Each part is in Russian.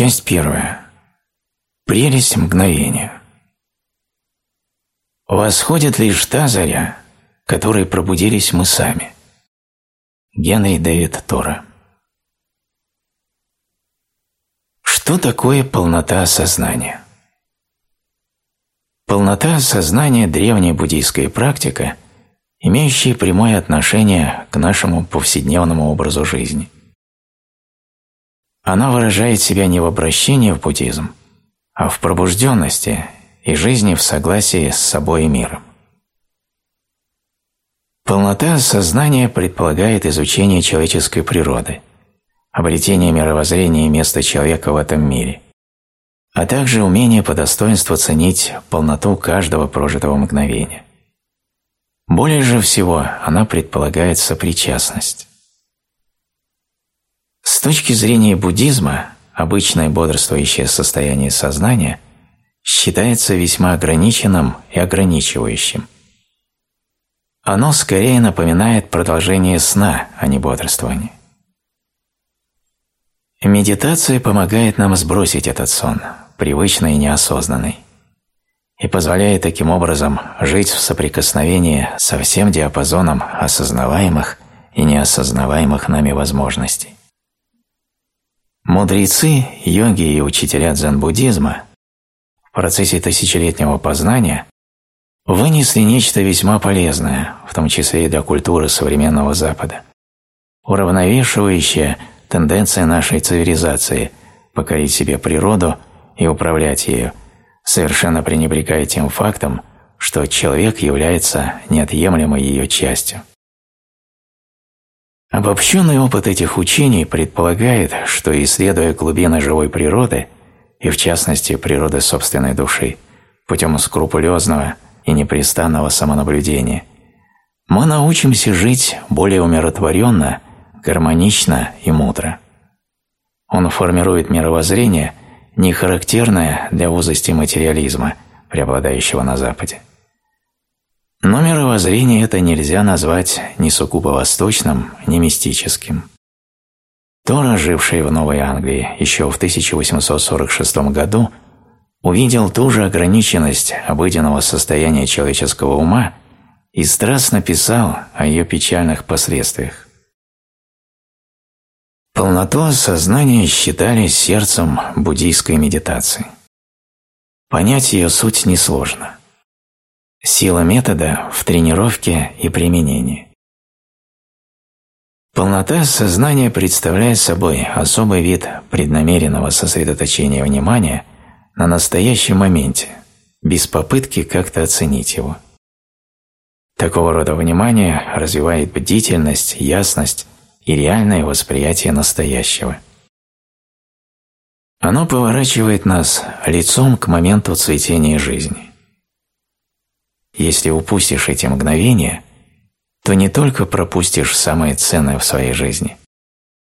Часть первая. Прелесть мгновения. Восходит лишь та заря, которой пробудились мы сами. Генри Дэвид Тора. Что такое полнота сознания? Полнота сознания – древняя буддийская практика, имеющая прямое отношение к нашему повседневному образу жизни. Она выражает себя не в обращении в буддизм, а в пробужденности и жизни в согласии с собой и миром. Полнота сознания предполагает изучение человеческой природы, обретение мировоззрения и места человека в этом мире, а также умение по достоинству ценить полноту каждого прожитого мгновения. Более же всего она предполагает сопричастность. С точки зрения буддизма, обычное бодрствующее состояние сознания считается весьма ограниченным и ограничивающим – оно скорее напоминает продолжение сна, а не бодрствование. Медитация помогает нам сбросить этот сон, привычный и неосознанный, и позволяет таким образом жить в соприкосновении со всем диапазоном осознаваемых и неосознаваемых нами возможностей. Мудрецы, йоги и учителя дзен-буддизма в процессе тысячелетнего познания вынесли нечто весьма полезное, в том числе и для культуры современного Запада, уравновешивающее тенденции нашей цивилизации покорить себе природу и управлять ею, совершенно пренебрегая тем фактом, что человек является неотъемлемой ее частью. Обобщенный опыт этих учений предполагает, что, исследуя глубины живой природы, и в частности природы собственной души, путем скрупулезного и непрестанного самонаблюдения, мы научимся жить более умиротворенно, гармонично и мудро. Он формирует мировоззрение, не характерное для узости материализма, преобладающего на Западе. Но мировоззрение это нельзя назвать ни сугубо восточным, ни мистическим. Тора, живший в Новой Англии еще в 1846 году, увидел ту же ограниченность обыденного состояния человеческого ума и страстно писал о ее печальных последствиях. Полноту сознания считали сердцем буддийской медитации. Понять ее суть несложно. Сила метода в тренировке и применении. Полнота сознания представляет собой особый вид преднамеренного сосредоточения внимания – на настоящем моменте, без попытки как-то оценить его. Такого рода внимание развивает бдительность, ясность и реальное восприятие настоящего. Оно поворачивает нас лицом к моменту цветения жизни. Если упустишь эти мгновения, то не только пропустишь самое ценное в своей жизни,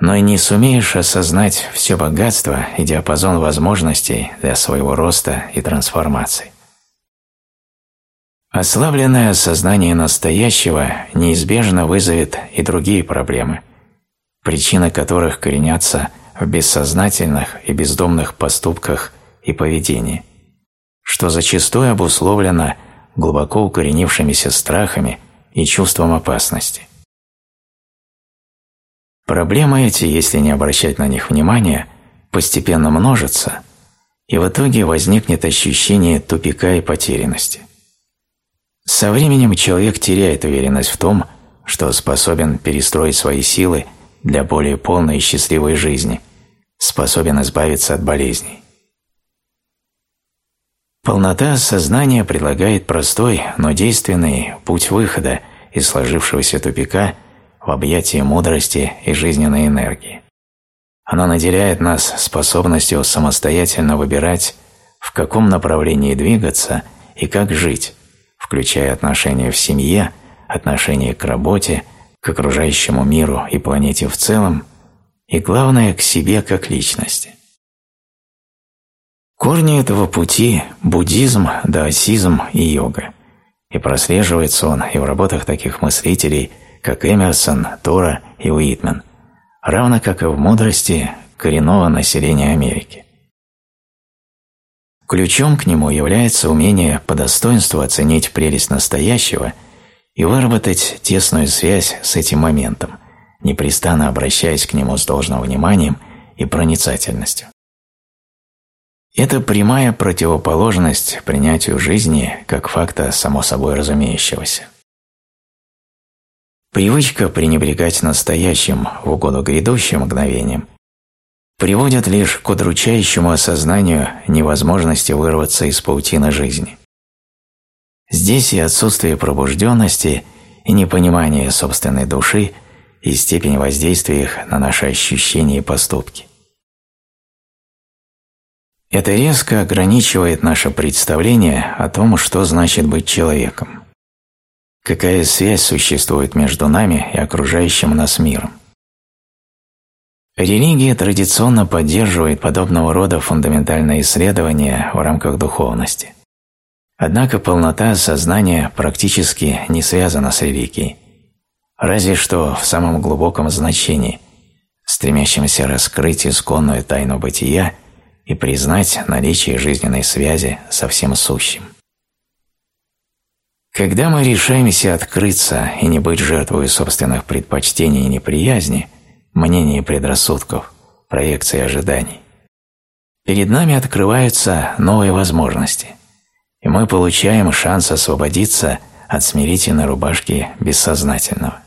но и не сумеешь осознать все богатство и диапазон возможностей для своего роста и трансформации. Ослабленное осознание настоящего неизбежно вызовет и другие проблемы, причины которых коренятся в бессознательных и бездомных поступках и поведении, что зачастую обусловлено глубоко укоренившимися страхами и чувством опасности. Проблемы эти, если не обращать на них внимания, постепенно множатся, и в итоге возникнет ощущение тупика и потерянности. Со временем человек теряет уверенность в том, что способен перестроить свои силы для более полной и счастливой жизни, способен избавиться от болезней. Полнота сознания предлагает простой, но действенный путь выхода из сложившегося тупика – в объятии мудрости и жизненной энергии. Она наделяет нас способностью самостоятельно выбирать, в каком направлении двигаться и как жить, включая отношения в семье, отношения к работе, к окружающему миру и планете в целом, и, главное, к себе как личности. Корни этого пути – буддизм, даосизм и йога, и прослеживается он и в работах таких мыслителей – как Эмерсон, Тора и Уитмен, равно как и в мудрости коренного населения Америки. Ключом к нему является умение по достоинству оценить прелесть настоящего и выработать тесную связь с этим моментом, непрестанно обращаясь к нему с должным вниманием и проницательностью. Это прямая противоположность принятию жизни как факта само собой разумеющегося. Привычка пренебрегать настоящим в угоду грядущим мгновением приводит лишь к удручающему осознанию невозможности вырваться из паутины жизни. Здесь и отсутствие пробужденности, и непонимание собственной души, и степень воздействия их на наши ощущения и поступки. Это резко ограничивает наше представление о том, что значит быть человеком. Какая связь существует между нами и окружающим нас миром? Религия традиционно поддерживает подобного рода фундаментальные исследования в рамках духовности. Однако полнота сознания практически не связана с религией, разве что в самом глубоком значении, стремящемся раскрыть исконную тайну бытия и признать наличие жизненной связи со всем сущим. Когда мы решаемся открыться и не быть жертвой собственных предпочтений и неприязни, мнений и предрассудков, проекций ожиданий, перед нами открываются новые возможности, и мы получаем шанс освободиться от смирительной рубашки бессознательного.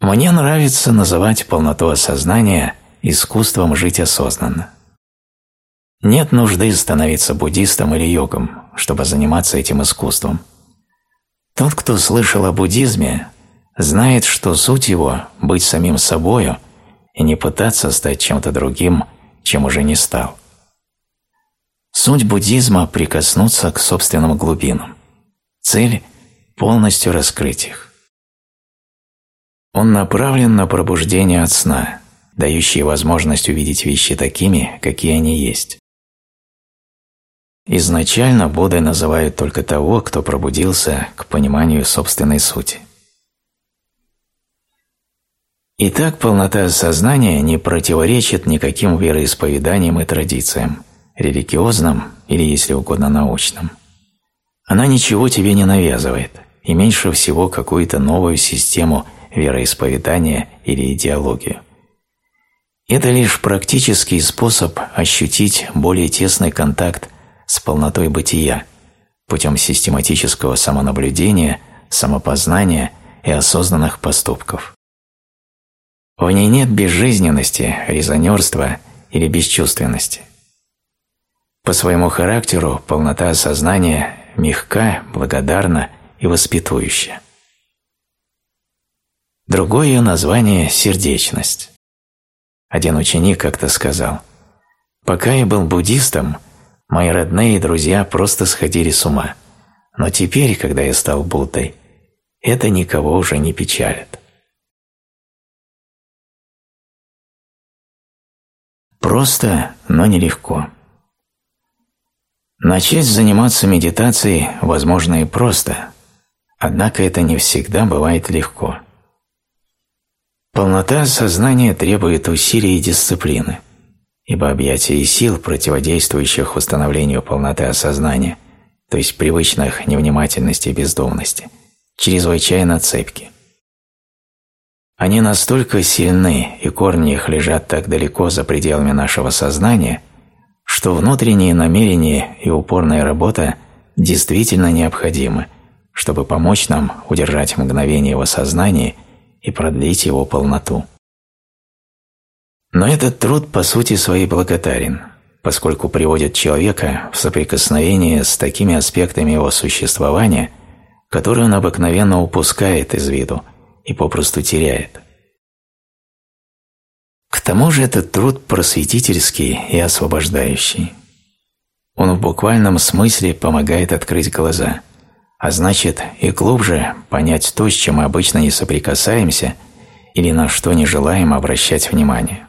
Мне нравится называть полноту осознания искусством жить осознанно. Нет нужды становиться буддистом или йогом, чтобы заниматься этим искусством. Тот, кто слышал о буддизме, знает, что суть его – быть самим собою и не пытаться стать чем-то другим, чем уже не стал. Суть буддизма – прикоснуться к собственным глубинам. Цель – полностью раскрыть их. Он направлен на пробуждение от сна, дающий возможность увидеть вещи такими, какие они есть. Изначально Будды называют только того, кто пробудился к пониманию собственной сути. Итак, полнота сознания не противоречит никаким вероисповеданиям и традициям, религиозным или, если угодно, научным. Она ничего тебе не навязывает, и меньше всего какую-то новую систему вероисповедания или идеологию. Это лишь практический способ ощутить более тесный контакт с полнотой бытия путем систематического самонаблюдения, самопознания и осознанных поступков. В ней нет безжизненности, резонерства или бесчувственности. По своему характеру полнота сознания мягка, благодарна и воспитующая. Другое ее название – сердечность. Один ученик как-то сказал, «Пока я был буддистом, Мои родные и друзья просто сходили с ума. Но теперь, когда я стал Буддой, это никого уже не печалит. Просто, но нелегко. Начать заниматься медитацией возможно и просто, однако это не всегда бывает легко. Полнота сознания требует усилий и дисциплины – ибо объятия сил, противодействующих установлению полноты осознания, то есть привычных невнимательности и бездумности, чрезвычайно цепки. Они настолько сильны, и корни их лежат так далеко за пределами нашего сознания, что внутренние намерения и упорная работа действительно необходимы, чтобы помочь нам удержать мгновение его сознания и продлить его полноту. Но этот труд по сути своей благодарен, поскольку приводит человека в соприкосновение с такими аспектами его существования, которые он обыкновенно упускает из виду и попросту теряет. К тому же этот труд просветительский и освобождающий. Он в буквальном смысле помогает открыть глаза, а значит и глубже понять то, с чем мы обычно не соприкасаемся или на что не желаем обращать внимание.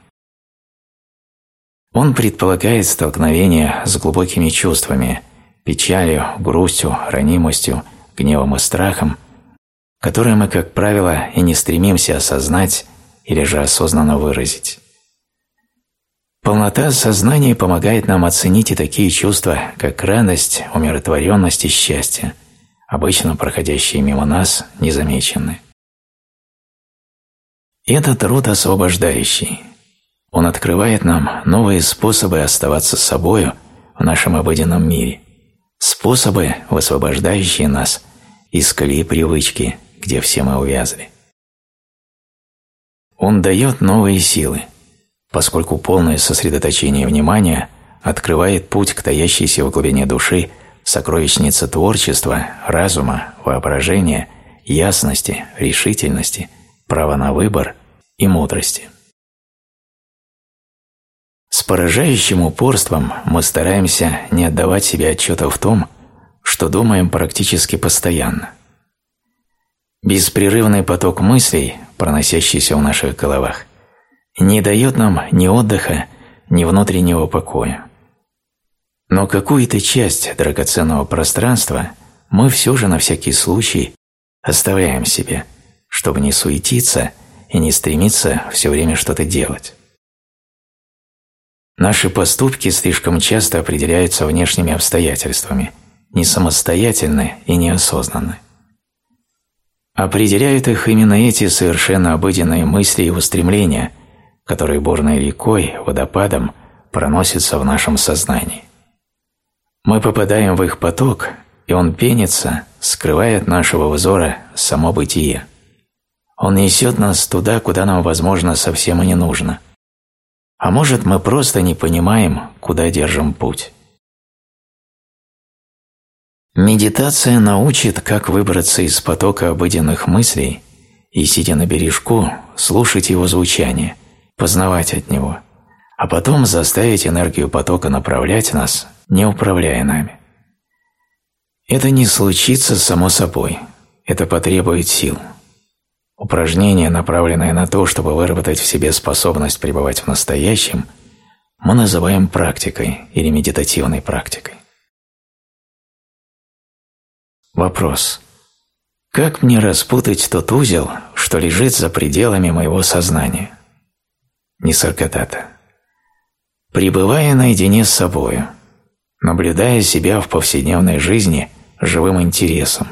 Он предполагает столкновение с глубокими чувствами, печалью, грустью, ранимостью, гневом и страхом, которые мы, как правило, и не стремимся осознать или же осознанно выразить. Полнота сознания помогает нам оценить и такие чувства, как радость, умиротворенность и счастье, обычно проходящие мимо нас незамеченные. Это труд освобождающий. Он открывает нам новые способы оставаться собою в нашем обыденном мире, способы, высвобождающие нас из колеи привычки, где все мы увязли. Он дает новые силы, поскольку полное сосредоточение внимания открывает путь к таящейся в глубине души сокровищнице творчества, разума, воображения, ясности, решительности – право на выбор и мудрости. С поражающим упорством мы стараемся не отдавать себе отчета в том, что думаем практически постоянно. Беспрерывный поток мыслей, проносящийся в наших головах, не дает нам ни отдыха, ни внутреннего покоя. Но какую-то часть драгоценного пространства мы все же на всякий случай оставляем себе – чтобы не суетиться и не стремиться все время что-то делать. Наши поступки слишком часто определяются внешними обстоятельствами, не самостоятельны и неосознанны. Определяют их именно эти совершенно обыденные мысли и устремления, которые бурной рекой, водопадом проносятся в нашем сознании. Мы попадаем в их поток, и он пенится, скрывая от нашего взора само бытие. Он несет нас туда, куда нам, возможно, совсем и не нужно. А может, мы просто не понимаем, куда держим путь. Медитация научит, как выбраться из потока обыденных мыслей и, сидя на бережку, слушать его звучание, познавать от него, а потом заставить энергию потока направлять нас, не управляя нами. Это не случится само собой, это потребует сил – Упражнение, направленное на то, чтобы выработать в себе способность пребывать в настоящем, мы называем практикой или медитативной практикой. Вопрос. Как мне распутать тот узел, что лежит за пределами моего сознания? Нисаргадата. Пребывая наедине с собою, наблюдая себя в повседневной жизни живым интересом,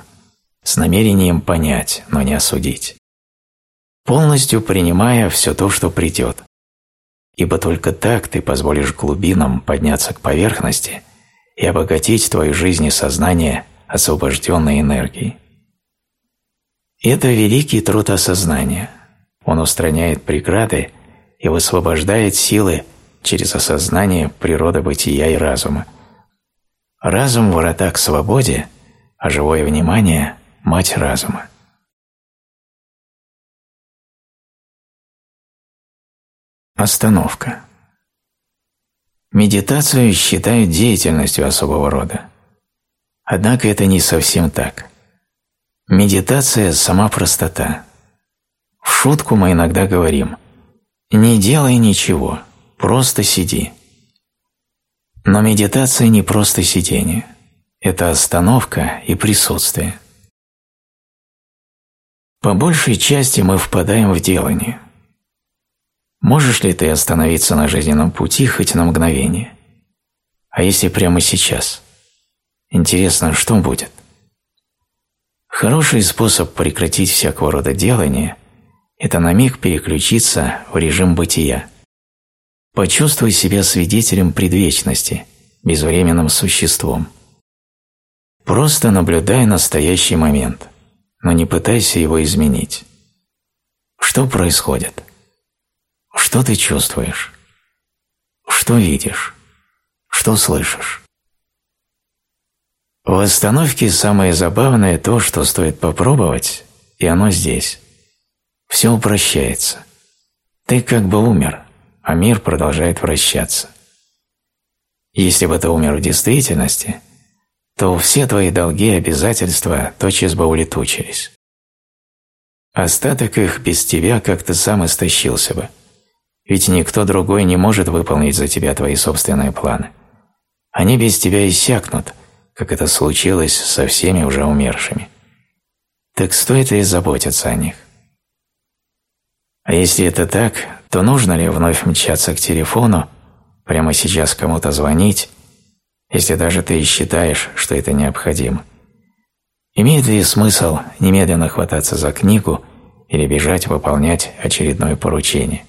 с намерением понять, но не осудить полностью принимая все то, что придет. Ибо только так ты позволишь глубинам подняться к поверхности и обогатить твою жизнь и сознание освобожденной энергией. Это великий труд осознания. Он устраняет преграды и высвобождает силы через осознание природы бытия и разума. Разум – врата к свободе, а живое внимание – мать разума. Остановка. Медитацию считают деятельностью особого рода. Однако это не совсем так. Медитация – сама простота. В шутку мы иногда говорим «не делай ничего, просто сиди». Но медитация не просто сидение. Это остановка и присутствие. По большей части мы впадаем в делание – Можешь ли ты остановиться на жизненном пути хоть на мгновение? А если прямо сейчас? Интересно, что будет? Хороший способ прекратить всякого рода делание – это на миг переключиться в режим бытия. Почувствуй себя свидетелем предвечности, безвременным существом. Просто наблюдай настоящий момент, но не пытайся его изменить. Что происходит? Что ты чувствуешь? Что видишь? Что слышишь? В остановке самое забавное то, что стоит попробовать, и оно здесь. Все упрощается. Ты как бы умер, а мир продолжает вращаться. Если бы ты умер в действительности, то все твои долги и обязательства тотчас бы улетучились. Остаток их без тебя как-то сам истощился бы – ведь никто другой не может выполнить за тебя твои собственные планы. Они без тебя иссякнут, как это случилось со всеми уже умершими. Так стоит ли заботиться о них? А если это так, то нужно ли вновь мчаться к телефону, прямо сейчас кому-то звонить, если даже ты считаешь, что это необходимо? Имеет ли смысл немедленно хвататься за книгу или бежать выполнять очередное поручение?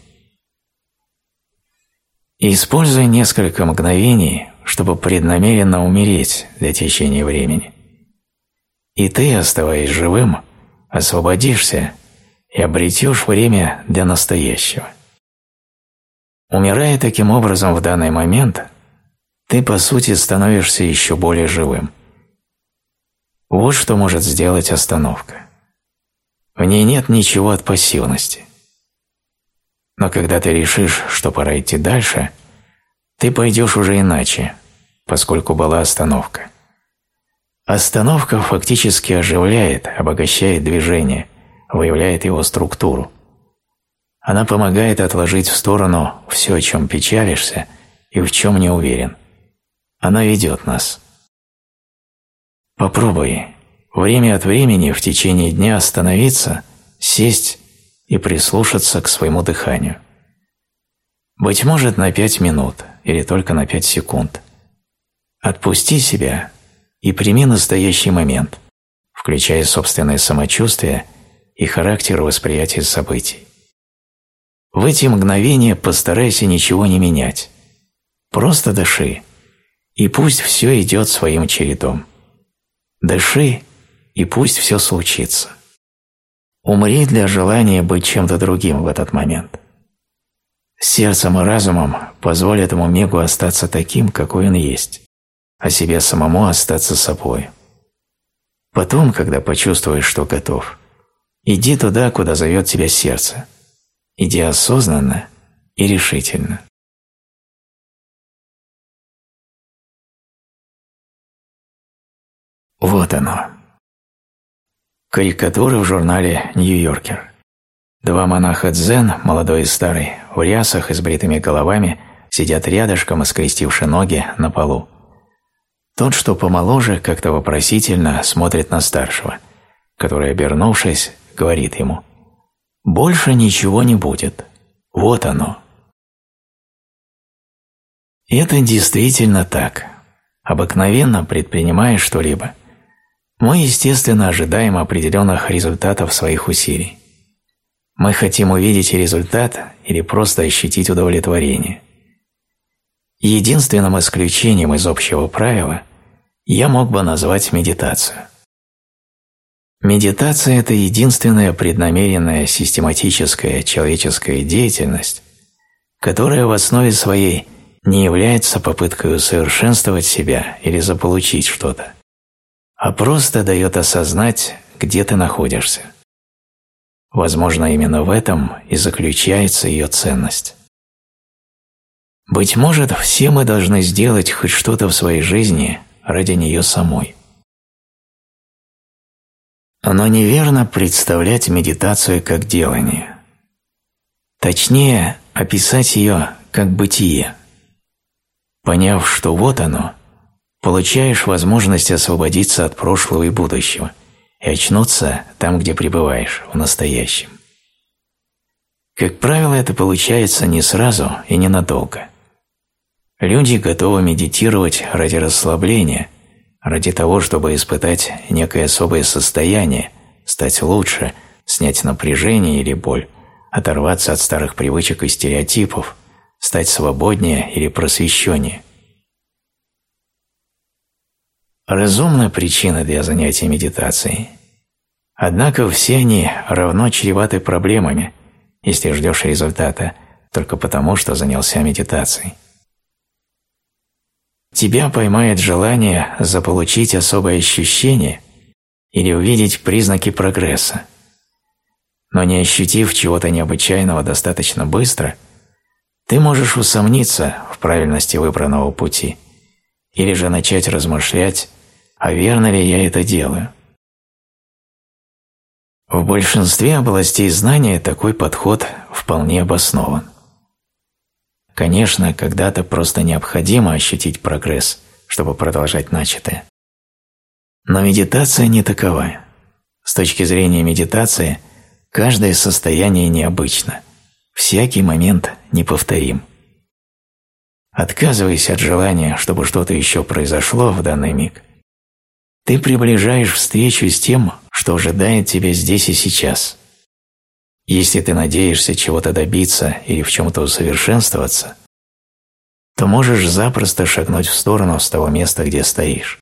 И используй несколько мгновений, чтобы преднамеренно умереть для течения времени. И ты, оставаясь живым, освободишься и обретешь время для настоящего. Умирая таким образом в данный момент, ты по сути становишься еще более живым. Вот что может сделать остановка. В ней нет ничего от пассивности. Но когда ты решишь, что пора идти дальше, ты пойдешь уже иначе, поскольку была остановка. Остановка фактически оживляет, обогащает движение, выявляет его структуру. Она помогает отложить в сторону все, о чем печалишься и в чем не уверен. Она ведет нас. Попробуй время от времени в течение дня остановиться, сесть и прислушаться к своему дыханию. Быть может, на пять минут или только на пять секунд. Отпусти себя и прими настоящий момент, включая собственное самочувствие и характер восприятия событий. В эти мгновения постарайся ничего не менять. Просто дыши, и пусть все идет своим чередом. Дыши, и пусть все случится. Умри для желания быть чем-то другим в этот момент. Сердцем и разумом позволь этому мигу остаться таким, какой он есть, а себе самому остаться собой. Потом, когда почувствуешь, что готов, иди туда, куда зовет тебя сердце. Иди осознанно и решительно. Вот оно. Карикатуры в журнале «Нью-Йоркер». Два монаха дзен, молодой и старый, в рясах и с бритыми головами, сидят рядышком и скрестивши ноги на полу. Тот, что помоложе, как-то вопросительно смотрит на старшего, который, обернувшись, говорит ему «Больше ничего не будет. Вот оно». Это действительно так. Обыкновенно предпринимая что-либо, мы, естественно, ожидаем определенных результатов своих усилий. Мы хотим увидеть результат или просто ощутить удовлетворение. Единственным исключением из общего правила я мог бы назвать медитацию. Медитация – это единственная преднамеренная систематическая человеческая деятельность, которая в основе своей не является попыткой усовершенствовать себя или заполучить что-то а просто дает осознать, где ты находишься. Возможно, именно в этом и заключается ее ценность. Быть может, все мы должны сделать хоть что-то в своей жизни ради нее самой. Но неверно представлять медитацию как делание. Точнее, описать ее как бытие. Поняв, что вот оно, получаешь возможность освободиться от прошлого и будущего и очнуться там, где пребываешь, в настоящем. Как правило, это получается не сразу и ненадолго. Люди готовы медитировать ради расслабления, ради того, чтобы испытать некое особое состояние, стать лучше, снять напряжение или боль, оторваться от старых привычек и стереотипов, стать свободнее или просвещеннее – разумна причина для занятий медитацией. Однако все они равно чреваты проблемами, если ждешь результата только потому, что занялся медитацией. Тебя поймает желание заполучить особое ощущение или увидеть признаки прогресса. Но не ощутив чего-то необычайного достаточно быстро, ты можешь усомниться в правильности выбранного пути или же начать размышлять а верно ли я это делаю. В большинстве областей знания такой подход вполне обоснован. Конечно, когда-то просто необходимо ощутить прогресс, чтобы продолжать начатое. Но медитация не такова. С точки зрения медитации, каждое состояние необычно, всякий момент неповторим. отказываясь от желания, чтобы что-то еще произошло в данный миг, ты приближаешь встречу с тем, что ожидает тебя здесь и сейчас. Если ты надеешься чего-то добиться или в чем-то усовершенствоваться, то можешь запросто шагнуть в сторону с того места, где стоишь.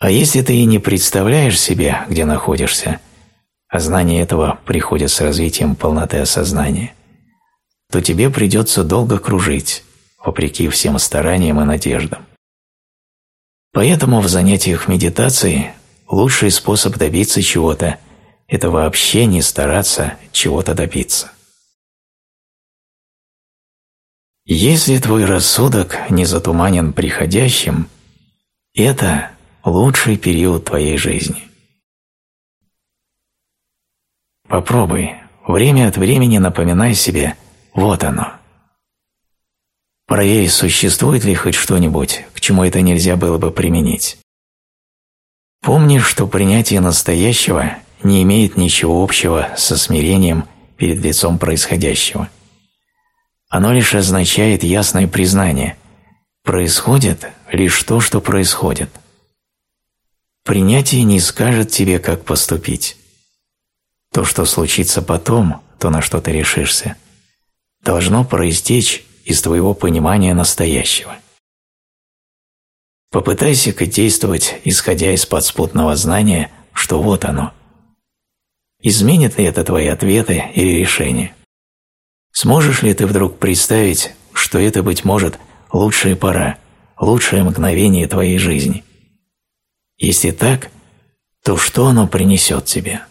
А если ты и не представляешь себе, где находишься, а знание этого приходит с развитием полноты осознания, то тебе придется долго кружить, вопреки всем стараниям и надеждам. Поэтому в занятиях медитации лучший способ добиться чего-то – это вообще не стараться чего-то добиться. Если твой рассудок не затуманен приходящим, это лучший период твоей жизни. Попробуй, время от времени напоминай себе «вот оно». Проверь, существует ли хоть что-нибудь, к чему это нельзя было бы применить. Помни, что принятие настоящего не имеет ничего общего со смирением перед лицом происходящего. Оно лишь означает ясное признание – происходит лишь то, что происходит. Принятие не скажет тебе, как поступить. То, что случится потом, то, на что ты решишься, должно проистечь из твоего понимания настоящего. Попытайся-ка действовать, исходя из подспутного знания, что вот оно. Изменит ли это твои ответы или решения? Сможешь ли ты вдруг представить, что это, быть может, лучшая пора, лучшее мгновение твоей жизни? Если так, то что оно принесет тебе?